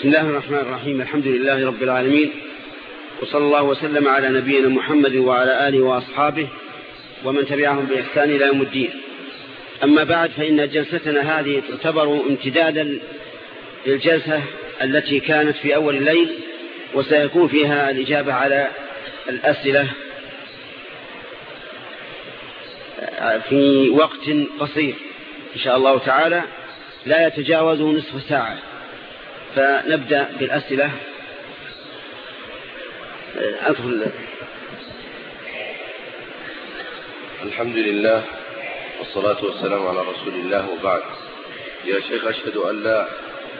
بسم الله الرحمن الرحيم الحمد لله رب العالمين وصلى الله وسلم على نبينا محمد وعلى آله وأصحابه ومن تبعهم بإحسان إلى يوم الدين. أما بعد فإن جلستنا هذه تعتبر امتدادا للجلسة التي كانت في أول الليل وسيكون فيها الإجابة على الأسئلة في وقت قصير إن شاء الله تعالى لا يتجاوز نصف ساعة. فنبدأ بالأسئلة. أدخل الحمد لله والصلاة والسلام على رسول الله وبعد. يا شيخ أشهد أن لا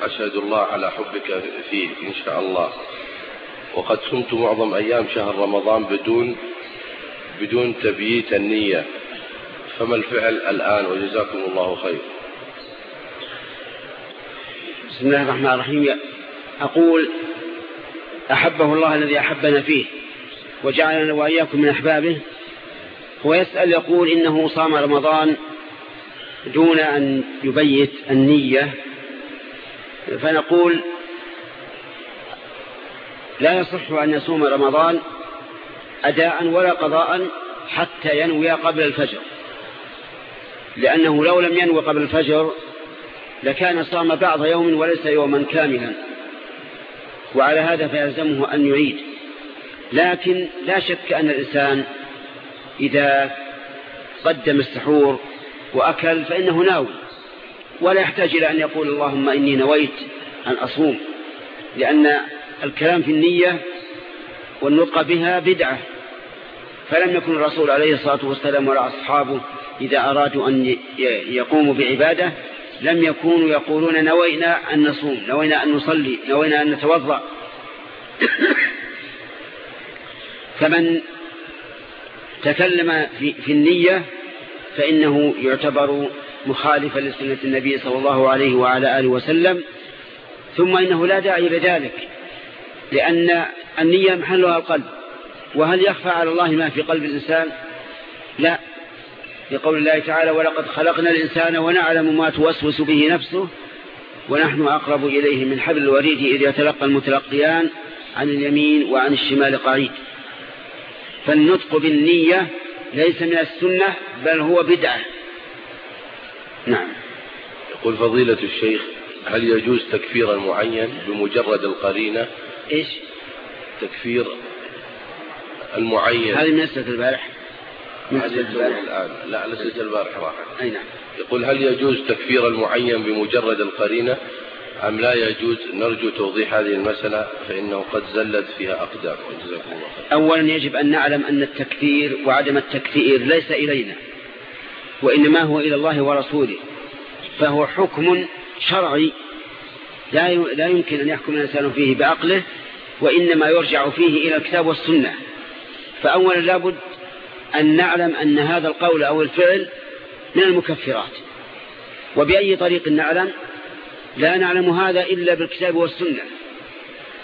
أشهد الله على حبك فيه إن شاء الله. وقد صمت معظم أيام شهر رمضان بدون بدون تبييت النية. فما الفعل الآن؟ وجزاكم الله خير. بسم الله الرحمن الرحيم. أقول أحبه الله الذي أحبنا فيه وجعلنا وإياكم من أحبابه. هو يسأل يقول إنه صام رمضان دون أن يبيت النية. فنقول لا يصح أن يصوم رمضان أداء ولا قضاء حتى ينوي قبل الفجر لأنه لو لم ينوي قبل الفجر لكان صام بعض يوم وليس يوما كاملا. وعلى هذا فيلزمه أن يعيد. لكن لا شك أن الإنسان إذا قدم السحور وأكل فإنه ناوي. ولا يحتاج إلى أن يقول اللهم إني نويت أن أصوم. لأن الكلام في النية والنطق بها بدعة. فلم يكن الرسول عليه الصلاة والسلام ولا أصحابه إذا أرادوا أن يقوموا بعبادة لم يكونوا يقولون نوينا أن نصوم نوينا أن نصلي نوينا أن نتوضأ. فمن تكلم في, في النية فإنه يعتبر مخالفا لسنة النبي صلى الله عليه وعلى آله وسلم. ثم إنه لا داعي لذلك لأن النية محلها القلب. وهل يخفى على الله ما في قلب الإنسان؟ لا. لقول الله تعالى ولقد خلقنا الإنسان ونعلم ما توسوس به نفسه ونحن أقرب إليه من حبل الوريد إذ يتلقى المتلقيان عن اليمين وعن الشمال قعيد فالنطق بالنية ليس من السنة بل هو بدعة. نعم. يقول فضيلة الشيخ هل يجوز تكفير المعين بمجرد القرينة؟ إيش؟ تكفير المعين. هذه من البارح الآن. لا لسه البارح راحت أي نعم. يقول هل يجوز تكفير المعين بمجرد القرينة؟ أم لا يجوز؟ نرجو توضيح هذه المسألة فإنه قد زلت فيها أقدام. أولا يجب أن نعلم أن التكفير وعدم التكفير ليس إلينا وإنما هو إلى الله ورسوله. فهو حكم شرعي. لا لا يمكن أن يحكم الإنسان فيه بعقله وإنما يرجع فيه إلى الكتاب والسنة. فأولا لابد أن نعلم أن هذا القول أو الفعل من المكفرات. وبأي طريق نعلم؟ لا نعلم هذا إلا بالكتاب والسنة.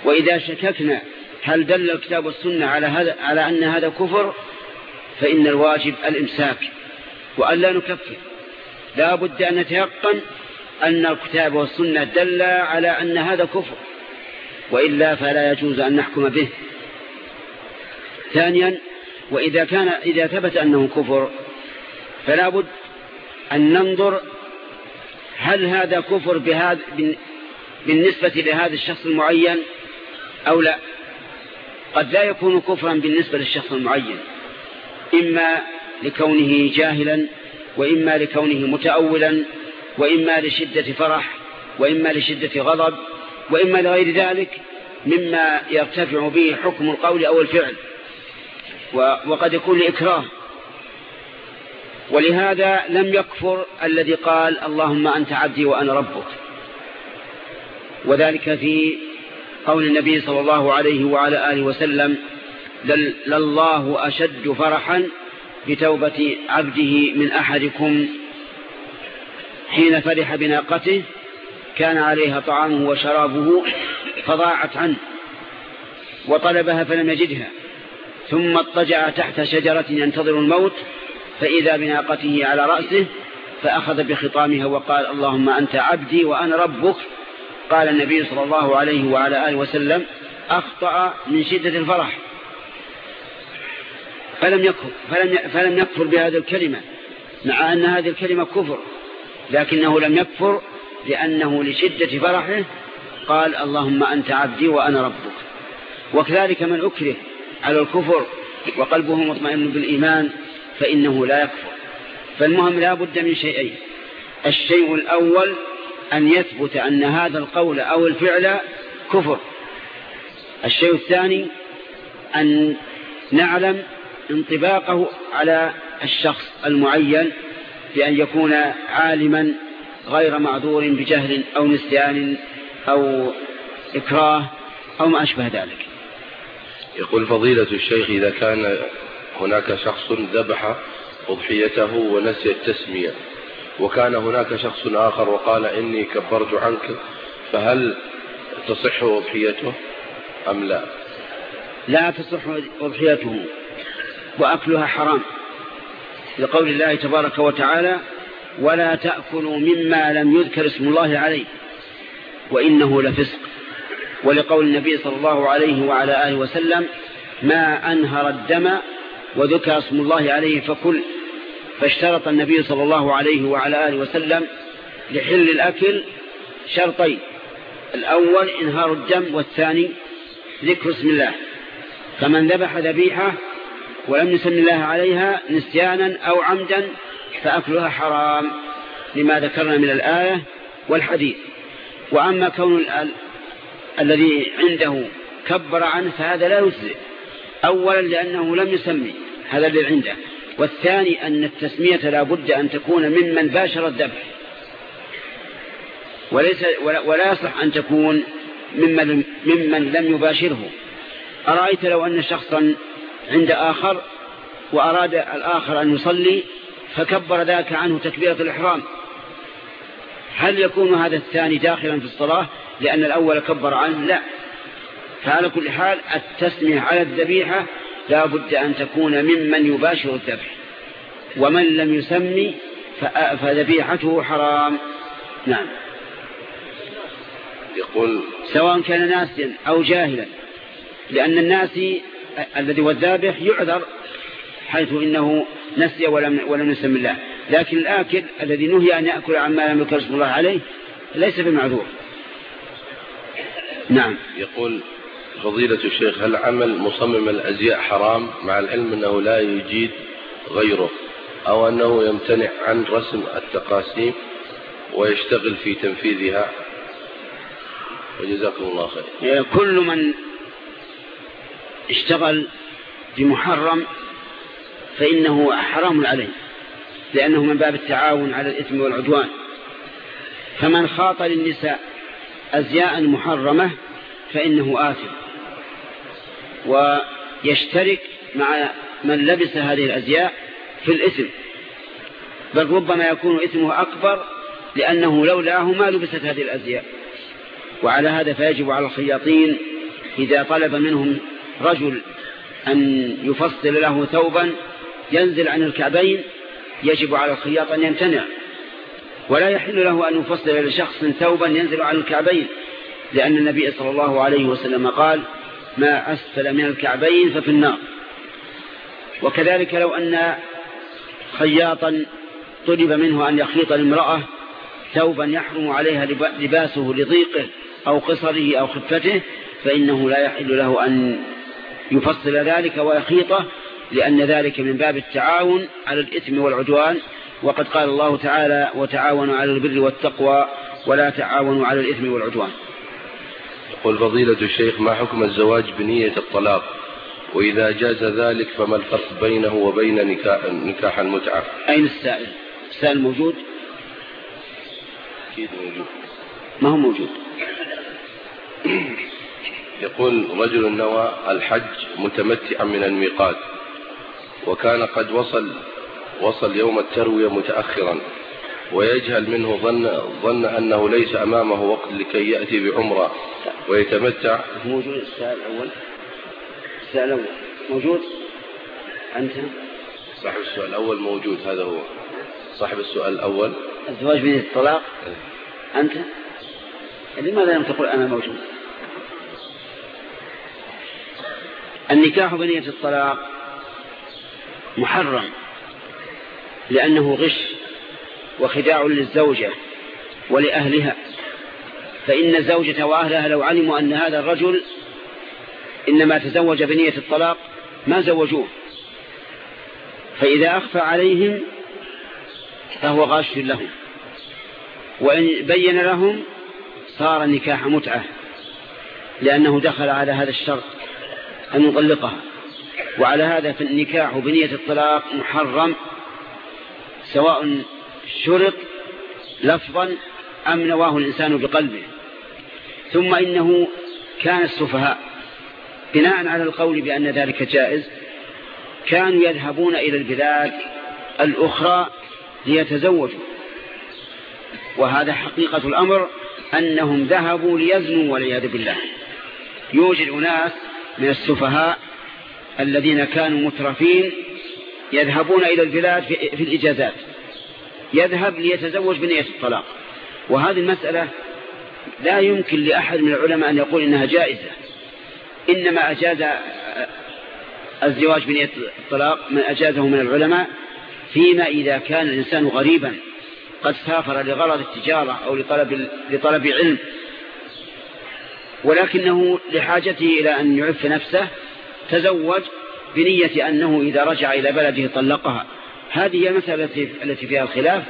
وإذا شككنا هل دل الكتاب والسنة على, هذا على أن هذا كفر؟ فإن الواجب الإمساك وأن لا نكفر. لا بد أن نتيقن أن الكتاب والسنة دل على أن هذا كفر. وإلا فلا يجوز أن نحكم به. ثانيا وإذا كان إذا ثبت أنه كفر فلا بد أن ننظر هل هذا كفر بهذا بالنسبة لهذا الشخص المعين أو لا. قد لا يكون كفرا بالنسبة للشخص المعين إما لكونه جاهلا وإما لكونه متأولا وإما لشدة فرح وإما لشدة غضب وإما لغير ذلك مما يرتفع به حكم القول أو الفعل. وقد يكون لإكراه ولهذا لم يكفر الذي قال اللهم أنت عبدي وأنا ربك. وذلك في قول النبي صلى الله عليه وعلى آله وسلم لله أشد فرحا بتوبة عبده من أحدكم حين فرح بناقته كان عليها طعامه وشرابه فضاعت عنه وطلبها فلم يجدها. ثم اضطجع تحت شجرة ينتظر الموت فإذا بناقته على رأسه فأخذ بخطامها وقال اللهم أنت عبدي وأنا ربك. قال النبي صلى الله عليه وعلى آله وسلم أخطأ من شدة الفرح. فلم يكفر, فلم فلم يكفر بهذه الكلمة مع أن هذه الكلمة كفر لكنه لم يكفر لأنه لشدة فرحه قال اللهم أنت عبدي وأنا ربك. وكذلك من أكره على الكفر وقلبه مطمئن بالإيمان فإنه لا يكفر. فالمهم لا بد من شيئين. الشيء الأول أن يثبت أن هذا القول أو الفعل كفر. الشيء الثاني أن نعلم انطباقه على الشخص المعين بأن يكون عالما غير معذور بجهل أو نسيان أو إكراه أو ما أشبه ذلك. يقول فضيلة الشيخ إذا كان هناك شخص ذبح أضحيته ونسي التسمية وكان هناك شخص آخر وقال إني كبرت عنك فهل تصح أضحيته أم لا؟ لا تصح أضحيته وأكلها حرام لقول الله تبارك وتعالى ولا تأكلوا مما لم يذكر اسم الله عليه وإنه لفسق. ولقول النبي صلى الله عليه وعلى آله وسلم ما أنهر الدم وذكر اسم الله عليه فكل. فاشترط النبي صلى الله عليه وعلى آله وسلم لحل الأكل شرطين الأول إنهار الدم والثاني ذكر اسم الله. فمن ذبح ذبيحة ولم يسم الله عليها نسيانا أو عمدا فأكلها حرام لما ذكرنا من الآية والحديث. وأما كون الذي عنده كبر عنه فهذا لا يجزئ. أولا لأنه لم يسمي هذا الذي عنده. والثاني أن التسمية لا بد أن تكون ممن باشر الذبح. وليس ولا يصح أن تكون ممن, ممن لم يباشره. أرأيت لو أن شخصا عند آخر وأراد الآخر أن يصلي فكبر ذاك عنه تكبيرة الإحرام. هل يكون هذا الثاني داخلا في الصلاة؟ لأن الأول كبر عنه؟ لا. فعلى كل حال التسمية على الذبيحة لا بد أن تكون ممن يباشر الذبح ومن لم يسمي فذبيحته حرام. نعم. يقول سواء كان ناسيا أو جاهلا لأن الناس الذي هو الذابح يعذر حيث إنه نسي ولم, ولم يسم الله. لكن الآكل الذي نهي أن يأكل عما لم يكرس الله عليه ليس بمعذور. نعم. يقول فضيلة الشيخ هل عمل مصمم الأزياء حرام مع العلم أنه لا يجيد غيره أو أنه يمتنع عن رسم التقاسيم ويشتغل في تنفيذها؟ وجزاكم الله خير. كل من اشتغل بمحرم فإنه حرام عليه. لأنه من باب التعاون على الإثم والعدوان. فمن خاط للنساء أزياء محرمة فإنه آثم. ويشترك مع من لبس هذه الأزياء في الإثم. بل ربما يكون إثمه أكبر لأنه لولاه ما لبست هذه الأزياء. وعلى هذا فيجب على الخياطين إذا طلب منهم رجل أن يفصل له ثوبا ينزل عن الكعبين يجب على الخياط أن يمتنع. ولا يحل له أن يفصل لشخص ثوبا ينزل عن الكعبين لأن النبي صلى الله عليه وسلم قال ما أسفل من الكعبين ففي النار. وكذلك لو أن خياطا طلب منه أن يخيط المرأة ثوبا يحرم عليها لباسه لضيقه أو قصره أو خفته فإنه لا يحل له أن يفصل ذلك ويخيطه لأن ذلك من باب التعاون على الإثم والعدوان وقد قال الله تعالى وتعاونوا على البر والتقوى ولا تعاونوا على الإثم والعدوان. يقول فضيلة الشيخ ما حكم الزواج بنية الطلاق؟ وإذا جاز ذلك فما الفرق بينه وبين نكاح, نكاح المتعة؟ أين السائل؟ السائل موجود؟ أكيد موجود. ما هو موجود؟ يقول رجل نوى الحج متمتعا من الميقات وكان قد وصل وصل يوم التروية متأخرا ويجهل منه ظن, ظن أنه ليس أمامه وقت لكي يأتي بعمرة ويتمتع. موجود السؤال الأول؟ السؤال الأول موجود؟ أنت؟ صاحب السؤال الأول موجود هذا هو. صاحب السؤال الأول. الزواج من الطلاق؟ أنت؟ لماذا لم تقول أنا موجود؟ النكاح بنية الطلاق محرم لأنه غش وخداع للزوجة ولأهلها. فإن الزوجة وأهلها لو علموا أن هذا الرجل إنما تزوج بنية الطلاق ما زوجوه. فإذا أخفى عليهم فهو غاش لهم. وإن بين لهم صار النكاح متعة لأنه دخل على هذا الشرط أن يطلقها. وعلى هذا فالنكاح بنية الطلاق محرم سواء شرط لفظا أم نواه الإنسان بقلبه. ثم إنه كان السفهاء بناء على القول بأن ذلك جائز كانوا يذهبون إلى البلاد الأخرى ليتزوجوا. وهذا حقيقة الأمر أنهم ذهبوا ليزنوا والعياذ بالله. يوجد أناس من السفهاء الذين كانوا مترفين يذهبون إلى البلاد في الإجازات. يذهب ليتزوج بنية الطلاق. وهذه المسألة لا يمكن لأحد من العلماء أن يقول إنها جائزة. إنما أجاز الزواج بنية الطلاق من أجازه من العلماء فيما إذا كان الإنسان غريبا قد سافر لغرض التجارة أو لطلب, لطلب علم ولكنه لحاجته إلى أن يعف نفسه تزوج بنية أنه إذا رجع إلى بلده طلقها. هذه هي التي فيها الخلاف.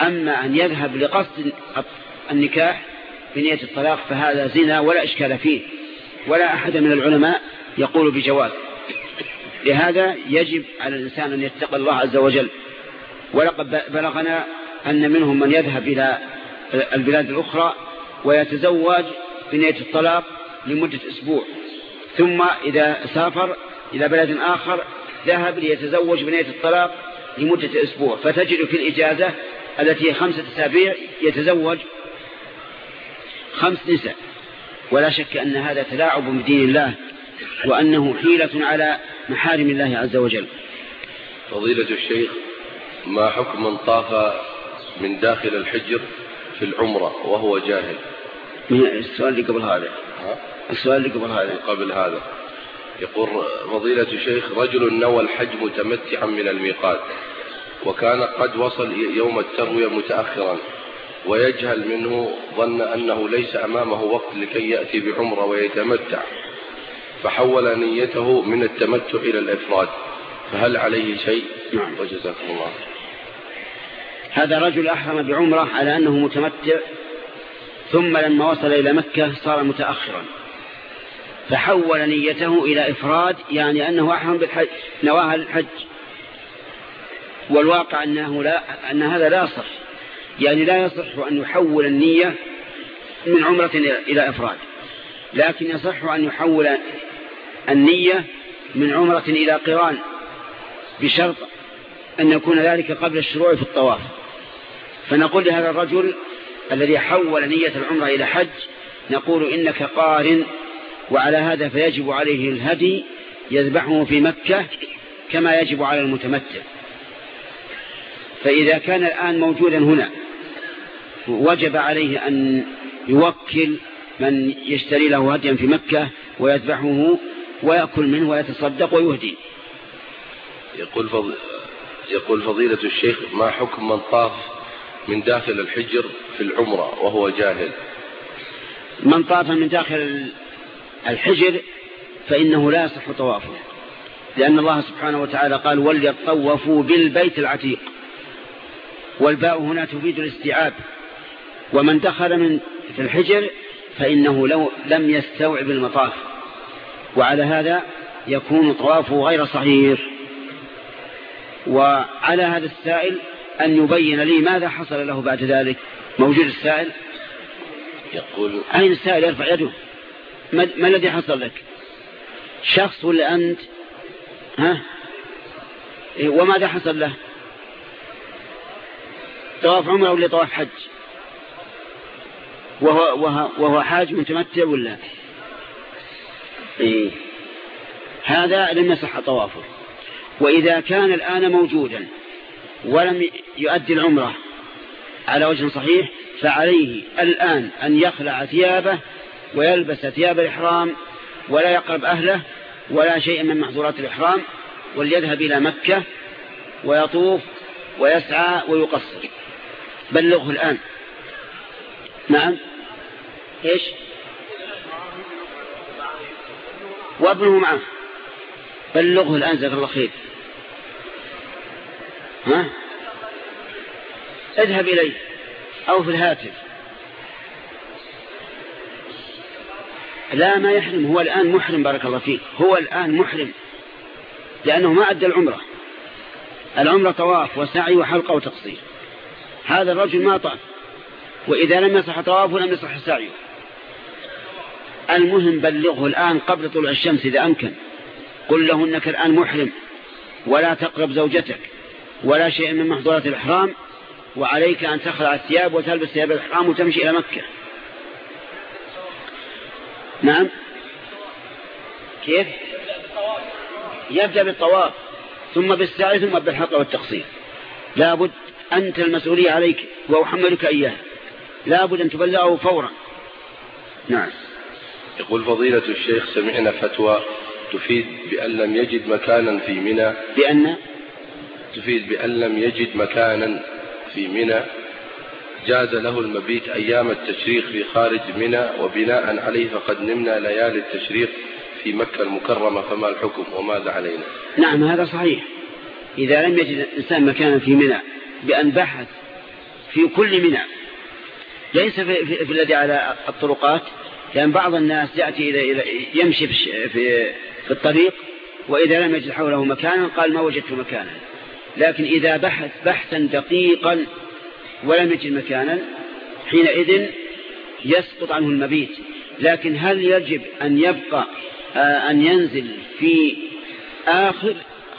أما أن يذهب لقصد النكاح بنية الطلاق فهذا زنا ولا إشكال فيه. ولا أحد من العلماء يقول بجواز. لهذا يجب على الإنسان أن يتقى الله عز وجل. ولقد بلغنا أن منهم من يذهب إلى البلاد الأخرى ويتزوج بنية الطلاق لمدة أسبوع. ثم إذا سافر إلى بلد آخر ذهب ليتزوج بنية الطلاق لمدة أسبوع. فتجد في الإجازة التي هي خمسة أسابيع يتزوج خمس نساء. ولا شك أن هذا تلاعب بدين الله وأنه حيلة على محارم الله عز وجل. فضيلة الشيخ ما حكم من طاف من داخل الحجر في العمرة وهو جاهل؟ السؤال اللي قبل هذا. السؤال اللي قبل هذا قبل هذا. يقول فضيلة الشيخ رجل نوى الحج متمتعا من الميقات وكان قد وصل يوم التروية متأخرا ويجهل منه ظن أنه ليس أمامه وقت لكي يأتي بعمرة ويتمتع فحول نيته من التمتع إلى الإفراد. فهل عليه شيء؟ نعم. وجزاكم الله. هذا رجل أحرم بعمرة على أنه متمتع ثم لما وصل إلى مكة صار متأخرا. فحول نيته إلى إفراد يعني أنه أحرم بالحج نواها الحج. والواقع أنه لا أن هذا لا يصح يعني لا يصح أن يحول النية من عمرة إلى إفراد لكن يصح أن يحول النية من عمرة إلى قران بشرط أن يكون ذلك قبل الشروع في الطواف. فنقول لهذا الرجل الذي حول نية العمرة إلى حج نقول إنك قارن وعلى هذا فيجب عليه الهدي يذبحه في مكة كما يجب على المتمتع فإذا كان الآن موجودا هنا وجب عليه أن يوكل من يشتري له هديا في مكة ويذبحه ويأكل منه ويتصدق ويهدي يقول. يقول فضيلة الشيخ ما حكم من طاف من داخل الحجر في العمرة وهو جاهل من طاف من داخل الحجر فإنه لا يصح طوافه لأن الله سبحانه وتعالى قال وليطوفوا بالبيت العتيق. والباء هنا تفيد الاستيعاب. ومن دخل من في الحجر فإنه لو لم يستوعب المطاف. وعلى هذا يكون طوافه غير صحيح. وعلى هذا السائل أن يبين لي ماذا حصل له بعد ذلك. موجود السائل؟ يقول أين السائل؟ يرفع يده. ما, الذي حصل لك؟ شخص ولا أنت؟ ها؟ إيه، وماذا حصل له؟ طواف عمرة ولا طواف حج؟ وهو, وهو, وهو حاج متمتع ولا؟ إيه. هذا لم يصح طوافه. وإذا كان الآن موجودا ولم يؤدي العمرة على وجه صحيح فعليه الآن أن يخلع ثيابه ويلبس ثياب الإحرام ولا يقرب أهله ولا شيء من محظورات الإحرام وليذهب إلى مكة ويطوف ويسعى ويقصر. بلغه الآن. نعم. إيش؟ وابنه معه. بلغه الآن جزاك الله خير. ها؟ اذهب إليه. أو في الهاتف. لا ما يحرم هو الآن محرم بارك الله فيك. هو الآن محرم لأنه ما أدى العمرة. العمرة طواف وسعي وحلقة وتقصير. هذا الرجل ما طاف وإذا لم يصح طوافه لم يصح سعيه. المهم بلغه الآن قبل طلوع الشمس إذا أمكن. قل له أنك الآن محرم ولا تقرب زوجتك ولا شيء من محظورات الإحرام وعليك أن تخلع الثياب وتلبس ثياب الإحرام وتمشي إلى مكة. نعم. كيف؟ يبدأ بالطواف ثم بالسعي ثم بالحق والتقصير. لابد أنت المسؤولية عليك وأحملك إياه. لابد أن تبلغه فورا. نعم. يقول فضيلة الشيخ سمعنا فتوى تفيد بأن لم يجد مكانا في منى. بأن؟ تفيد بأن لم يجد مكانا في منى. جاز له المبيت أيام التشريق في خارج منى وبناء عليه فقد نمنا ليالي التشريق في مكة المكرمة فما الحكم وماذا علينا؟ نعم هذا صحيح. إذا لم يجد الإنسان مكانا في منى بأن بحث في كل منى ليس في, في, في الذي على الطرقات لأن بعض الناس يأتي إلى, يمشي في, في, في الطريق وإذا لم يجد حوله مكانا قال ما وجدت مكانا. لكن إذا بحث بحثا دقيقا ولم يجد مكانا حينئذ يسقط عنه المبيت. لكن هل يجب أن يبقى آه، أن ينزل في آخر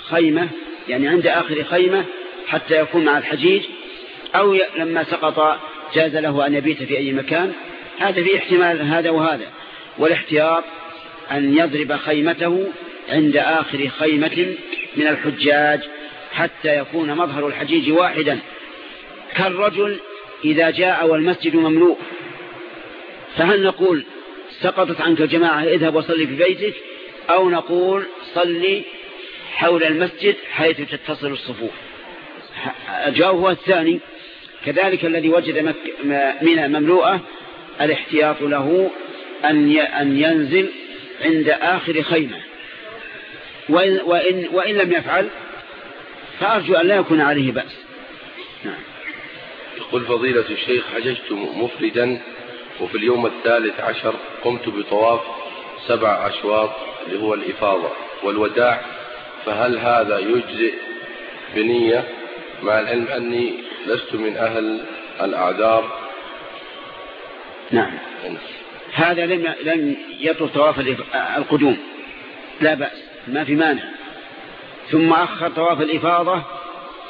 خيمة يعني عند آخر خيمة حتى يكون مع الحجيج أو لما سقط جاز له أن يبيت في أي مكان؟ هذا في احتمال هذا وهذا. والاحتياط أن يضرب خيمته عند آخر خيمة من الحجاج حتى يكون مظهر الحجيج واحدا. كالرجل إذا جاء والمسجد مملوء. فهل نقول سقطت عنك الجماعة اذهب وصلي في بيتك أو نقول صلي حول المسجد حيث تتصل الصفوف. الجواب هو الثاني. كذلك الذي وجد منى مملوءة الاحتياط له أن أن ينزل عند آخر خيمة. وإن, وإن, وإن لم يفعل فأرجو أن لا يكون عليه بأس. نعم. يقول فضيلة الشيخ حججت مفردا وفي اليوم الثالث عشر قمت بطواف سبع أشواط اللي هو الإفاضة والوداع فهل هذا يجزئ بنية مع العلم أني لست من أهل الأعذار؟ نعم. هذا لم لم يطلب طواف القدوم. لا بأس ما في مانع. ثم أخر طواف الإفاضة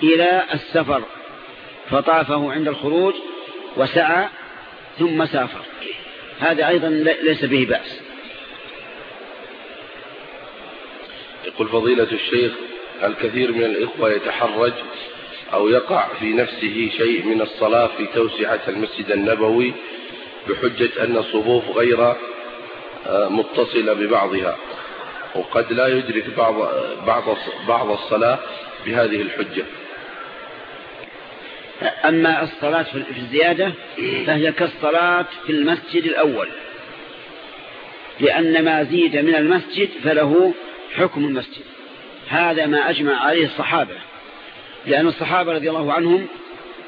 إلى السفر. فطافه عند الخروج وسعى ثم سافر. هذا أيضا ليس به بأس. يقول فضيلة الشيخ الكثير من الإخوة يتحرج أو يقع في نفسه شيء من الصلاة في توسعة المسجد النبوي بحجة أن الصفوف غير آه، متصلة ببعضها وقد لا يدرك بعض بعض بعض الصلاة بهذه الحجة. أما الصلاة في الزيادة فهي كالصلاة في المسجد الأول. لأن ما زيد من المسجد فله حكم المسجد. هذا ما أجمع عليه الصحابة. لأن الصحابة رضي الله عنهم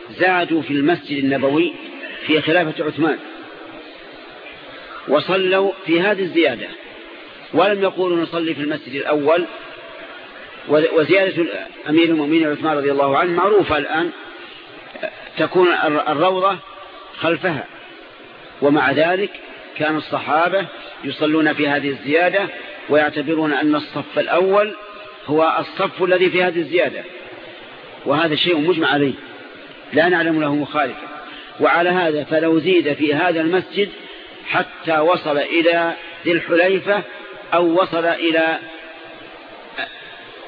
زادوا في المسجد النبوي في خلافة عثمان. وصلوا في هذه الزيادة. ولم يقولوا نصلي في المسجد الأول. وزيادة أمير المؤمنين عثمان رضي الله عنه معروفة الآن. تكون الروضة خلفها. ومع ذلك كان الصحابة يصلون في هذه الزيادة ويعتبرون أن الصف الأول هو الصف الذي في هذه الزيادة. وهذا شيء مجمع عليه. لا نعلم له مخالفة. وعلى هذا فلو زيد في هذا المسجد حتى وصل إلى ذي الحليفة أو وصل إلى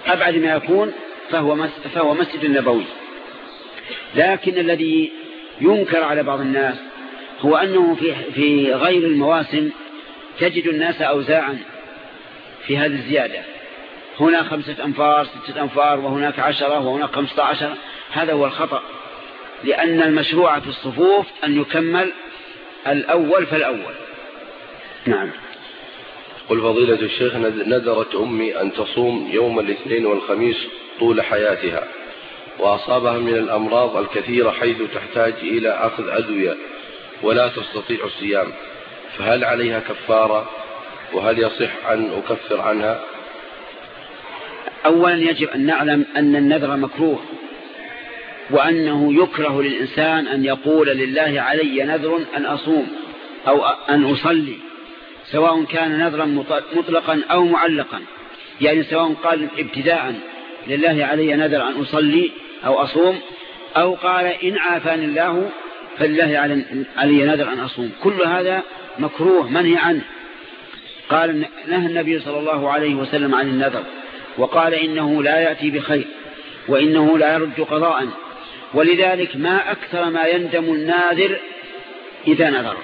أبعد ما يكون فهو, مسجد نبوي. لكن الذي ينكر على بعض الناس هو أنه في, في غير المواسم تجد الناس أوزاعا في هذه الزيادة. هنا خمسة أنفار ستة أنفار وهناك عشرة وهناك خمسة عشر. هذا هو الخطأ لأن المشروع في الصفوف أن يكمل الأول فالأول. نعم. قل فضيلة الشيخ نذرت أمي أن تصوم يوم الاثنين والخميس طول حياتها. وأصابها من الأمراض الكثيرة حيث تحتاج إلى أخذ أدوية ولا تستطيع الصيام. فهل عليها كفارة؟ وهل يصح أن أكفر عنها؟ أولا يجب أن نعلم أن النذر مكروه وأنه يكره للإنسان أن يقول لله علي نذر أن أصوم أو أن أصلي سواء كان نذرا مطلقا أو معلقا. يعني سواء قال ابتداء لله علي نذر أن أصلي أو أصوم أو قال إن عافاني الله فلله علي نذر أن أصوم. كل هذا مكروه منهي عنه قال نهى النبي صلى الله عليه وسلم عن النذر وقال إنه لا يأتي بخير وإنه لا يرد قضاء. ولذلك ما أكثر ما يندم الناذر إذا نذر.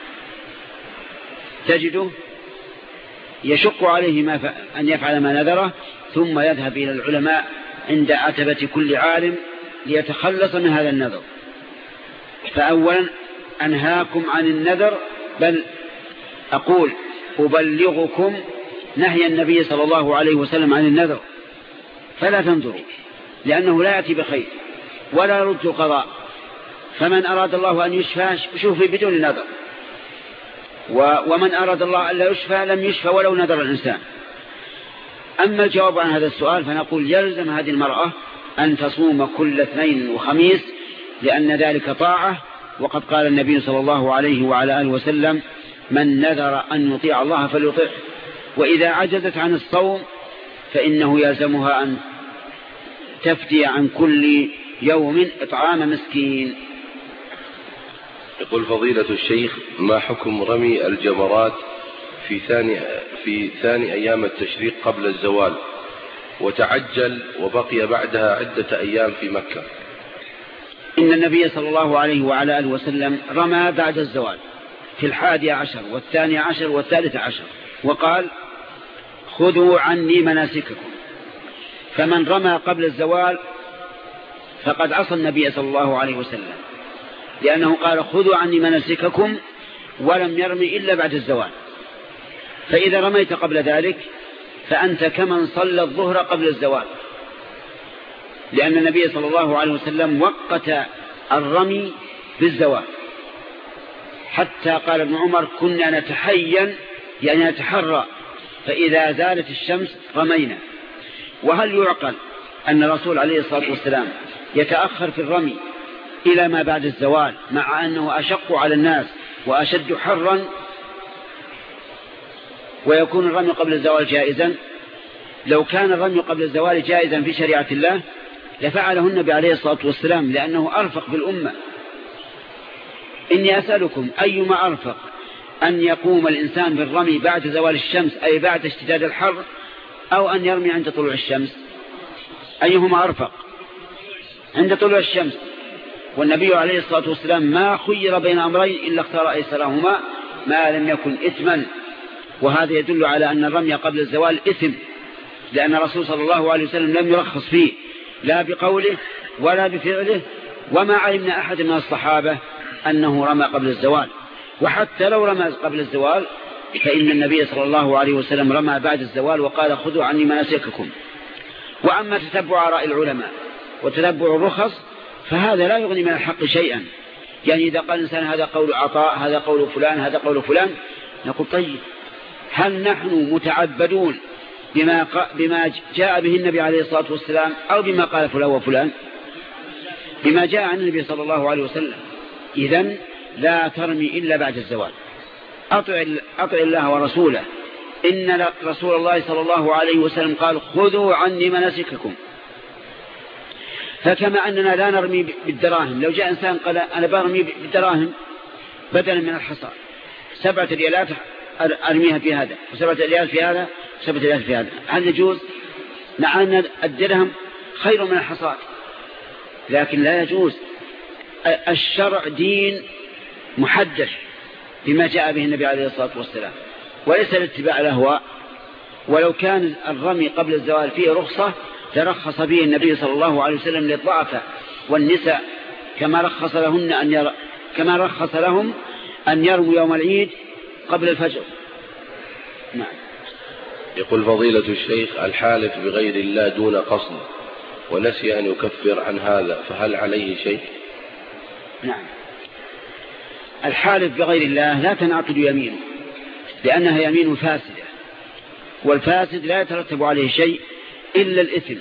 تجده يشق عليه ما أن يفعل ما نذره ثم يذهب إلى العلماء عند عتبة كل عالم ليتخلص من هذا النذر. فأولا أنهاكم عن النذر بل أقول أبلغكم نهي النبي صلى الله عليه وسلم عن النذر. فلا تنظروا لأنه لا يأتي بخير ولا يرد القضاء فمن أراد الله أن يشفى شوفي بدون نذر. ومن أراد الله أن لا يشفى لم يشفى ولو نذر الإنسان. أما الجواب عن هذا السؤال فنقول يلزم هذه المرأة أن تصوم كل اثنين وخميس لأن ذلك طاعة. وقد قال النبي صلى الله عليه وعلى آله وسلم من نذر أن يطيع الله فليطيع وإذا عجزت عن الصوم فإنه يلزمها أن تفتي عن كل يوم إطعام مسكين. يقول فضيلة الشيخ ما حكم رمي الجمرات في ثاني, في ثاني أيام التشريق قبل الزوال؟ وتعجل وبقي بعدها عدة أيام في مكة. إن النبي صلى الله عليه وعلى آله وسلم رمى بعد الزوال في الحادي عشر والثاني عشر والثالث عشر وقال خذوا عني مناسككم. فمن رمى قبل الزوال فقد عصى النبي صلى الله عليه وسلم لأنه قال خذوا عني مناسككم ولم يرمي إلا بعد الزوال. فإذا رميت قبل ذلك فأنت كمن صلى الظهر قبل الزوال. لأن النبي صلى الله عليه وسلم وقت الرمي بالزوال. حتى قال ابن عمر كنا نتحين يعني نتحرى فإذا زالت الشمس رمينا. وهل يعقل أن الرسول عليه الصلاة والسلام يتأخر في الرمي إلى ما بعد الزوال مع أنه أشق على الناس وأشد حرا ويكون الرمي قبل الزوال جائزا. لو كان الرمي قبل الزوال جائزا في شريعة الله لفعله النبي عليه الصلاة والسلام لأنه أرفق بالأمة إني أسألكم أيما أرفق أن يقوم الإنسان بالرمي بعد زوال الشمس أي بعد اشتداد الحر أو أن يرمي عند طلوع الشمس؟ أيهما أرفق؟ عند طلوع الشمس. والنبي عليه الصلاة والسلام ما خير بين أمرين إلا اختار أيسرهما ما لم يكن إثما. وهذا يدل على أن الرمي قبل الزوال إثم لأن الرسول صلى الله عليه وسلم لم يرخص فيه لا بقوله ولا بفعله وما علمنا أحد من الصحابة أنه رمى قبل الزوال. وحتى لو رمى قبل الزوال فإن النبي صلى الله عليه وسلم رمى بعد الزوال وقال خذوا عني مناسككم. وأما تتبع آراء العلماء وتتبع الرخص فهذا لا يغني من الحق شيئا. يعني إذا قال الإنسان هذا قول عطاء هذا قول فلان هذا قول فلان نقول طيب هل نحن متعبدون بما, بما جاء به النبي عليه الصلاة والسلام أو بما قال فلان وفلان؟ بما جاء عن النبي صلى الله عليه وسلم. إذا لا ترمي إلا بعد الزوال. أطع, أطع الله ورسوله. إن رسول الله صلى الله عليه وسلم قال خذوا عني مناسككم. فكما أننا لا نرمي بالدراهم. لو جاء إنسان قال أنا برمي بالدراهم بدلا من الحصى. سبعة ريالات أرميها في هذا وسبعة ريال في هذا وسبعة ريال في هذا. هل يجوز؟ مع أن الدرهم خير من الحصاد. لكن لا يجوز. الشرع دين محدث بما جاء به النبي عليه الصلاة والسلام. وليس الاتباع الأهواء. ولو كان الرمي قبل الزوال فيه رخصة ترخص به النبي صلى الله عليه وسلم للضعفاء والنساء. كما رخص لهن أن ير... كما رخص لهم أن يرموا يوم العيد قبل الفجر. نعم. يقول فضيلة الشيخ الحالف بغير الله دون قصد ونسي أن يكفر عن هذا فهل عليه شيء؟ نعم. الحالف بغير الله لا تنعقد يمينه لأنها يمين فاسدة والفاسد لا يترتب عليه شيء إلا الإثم.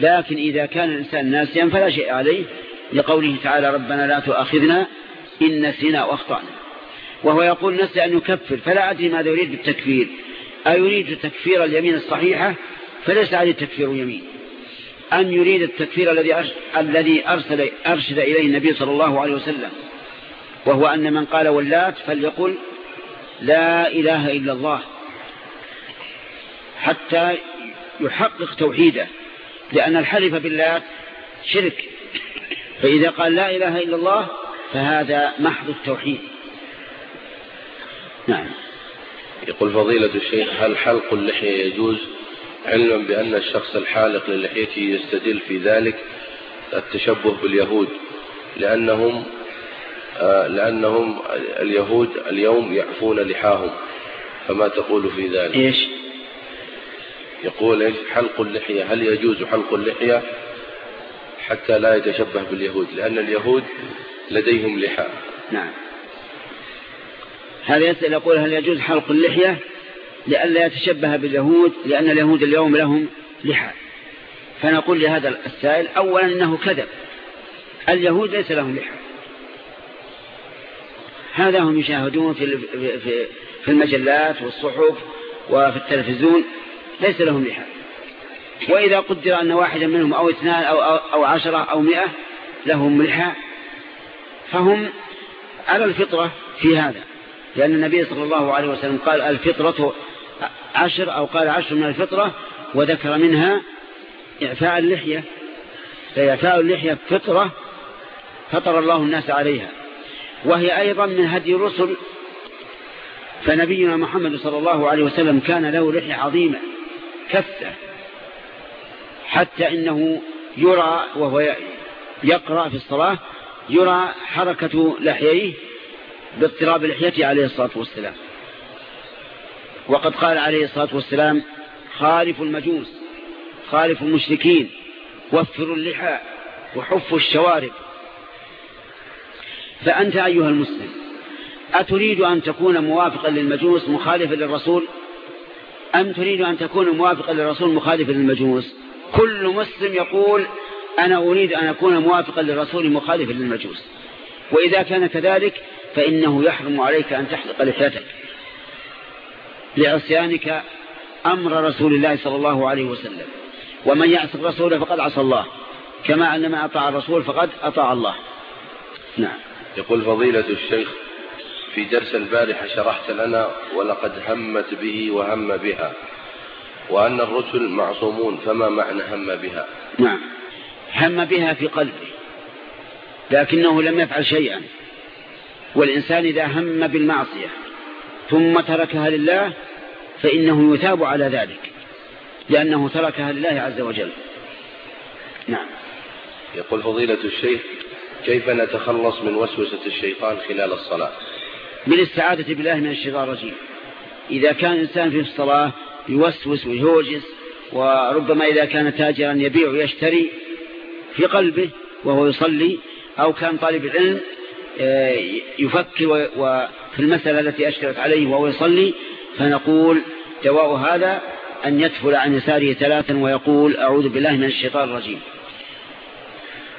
لكن إذا كان الإنسان ناسيا فلا شيء عليه لقوله تعالى ربنا لا تؤاخذنا إن نسينا وأخطأنا. وهو يقول نسي أن يكفر فلا أدري ماذا يريد بالتكفير. أيريد تكفير اليمين الصحيحة؟ فليس عليه تكفير يمين أن يريد التكفير الذي الذي أرسل أرشد إليه النبي صلى الله عليه وسلم وهو أن من قال ولات فليقل لا إله إلا الله حتى يحقق توحيده. لأن الحلف بالله شرك. فإذا قال لا إله إلا الله فهذا محض التوحيد. نعم. يقول فضيلة الشيخ هل حلق اللحية يجوز؟ علما بأن الشخص الحالق للحيته يستدل في ذلك التشبه باليهود لأنهم آه، لأنهم اليهود اليوم يعفون لحاهم. فما تقول في ذلك؟ إيش؟ يقول إيش؟ حلق اللحية. هل يجوز حلق اللحية؟ حتى لا يتشبه باليهود لأن اليهود لديهم لحى. نعم. هذا يسأل يقول هل يجوز حلق اللحية لئلا يتشبه باليهود؟ لأن اليهود اليوم لهم لحى. فنقول لهذا السائل أولا أنه كذب. اليهود ليس لهم لحى. هذا هم يشاهدون في في المجلات والصحف وفي التلفزيون ليس لهم لحى. وإذا قدر أن واحدا منهم أو اثنان أو, أو عشرة أو مئة لهم لحى فهم على الفطرة في هذا. لأن النبي صلى الله عليه وسلم قال الفطرة عشر أو قال عشر من الفطرة وذكر منها إعفاء اللحية. فإعفاء اللحية فطرة فطر الله الناس عليها. وهي أيضا من هدي الرسل. فنبينا محمد صلى الله عليه وسلم كان له لحية عظيمة كثة حتى إنه يرى وهو يقرأ في الصلاة يرى حركة لحييه باضطراب لحيته عليه الصلاة والسلام. وقد قال عليه الصلاة والسلام خالف المجوس خالف المشركين وفروا اللحى وحفوا الشوارب. فأنت أيها المسلم أتريد أن تكون موافقا للمجوس مخالفا للرسول؟ أم تريد أن تكون موافقا للرسول مخالفا للمجوس؟ كل مسلم يقول أنا أريد أن أكون موافقا للرسول مخالفا للمجوس. وإذا كان كذلك فإنه يحرم عليك أن تحلق لحيتك لعصيانك أمر رسول الله صلى الله عليه وسلم. ومن يعص الرسول فقد عصى الله. كما أن من أطاع الرسول فقد أطاع الله. نعم. يقول فضيلة الشيخ في درس البارحة شرحت لنا ولقد همت به وهم بها. وأن الرسل معصومون فما معنى هم بها؟ نعم. هم بها في قلبه لكنه لم يفعل شيئا. والإنسان إذا هم بالمعصية ثم تركها لله فإنه يثاب على ذلك لأنه تركها لله عز وجل. نعم. يقول فضيلة الشيخ كيف نتخلص من وسوسة الشيطان خلال الصلاة؟ بالاستعادة بالله من الشيطان الرجيم. إذا كان الإنسان في الصلاة يوسوس ويهوجس وربما إذا كان تاجرا يبيع ويشتري في قلبه وهو يصلي أو كان طالب العلم يفكر وفي المسألة التي أشكلت عليه وهو يصلي فنقول دواء هذا أن يتفل عن يساره ثلاثا ويقول أعوذ بالله من الشيطان الرجيم.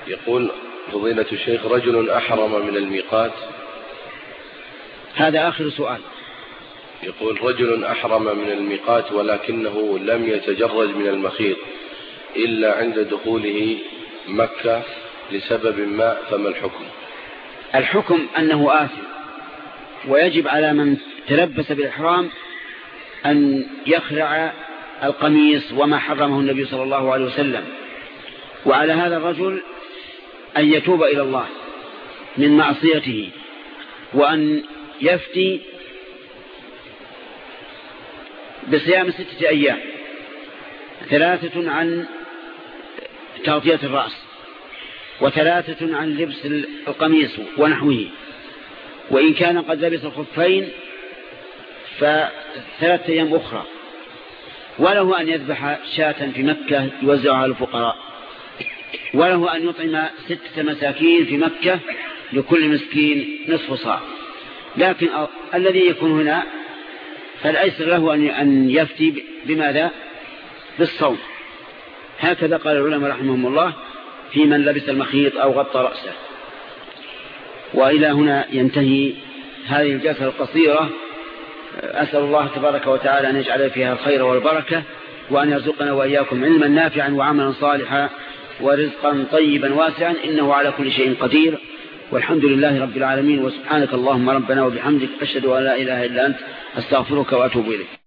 يقول فضيلة الشيخ رجل أحرم من الميقات؟ هذا آخر سؤال. يقول رجل أحرم من الميقات ولكنه لم يتجرد من المخيط إلا عند دخوله مكة لسبب ما فما الحكم؟ الحكم أنه آثم ويجب على من تلبس بالإحرام أن يخلع القميص وما حرمه النبي صلى الله عليه وسلم وعلى هذا الرجل أن يتوب إلى الله من معصيته وأن يفتي بصيام ستة أيام ثلاثة عن تغطية الرأس. وثلاثة عن لبس القميص ونحوه. وإن كان قد لبس الخفين فثلاثة أيام أخرى. وله أن يذبح شاة في مكة يوزعها على الفقراء. وله أن يطعم ستة مساكين في مكة لكل مسكين نصف صاع. لكن الذي يكون هنا فالأيسر له أن يفتي بماذا؟ بالصوم. هكذا قال العلماء رحمهم الله. في من لبس المخيط أو غطى رأسه. وإلى هنا ينتهي هذه الجلسة القصيرة. أسأل الله تبارك وتعالى أن يجعل فيها الخير والبركة وأن يرزقنا وإياكم علما نافعا وعملا صالحا ورزقا طيبا واسعا إنه على كل شيء قدير. والحمد لله رب العالمين وسبحانك اللهم ربنا وبحمدك أشهد أن لا إله إلا أنت أستغفرك وأتوب إليك.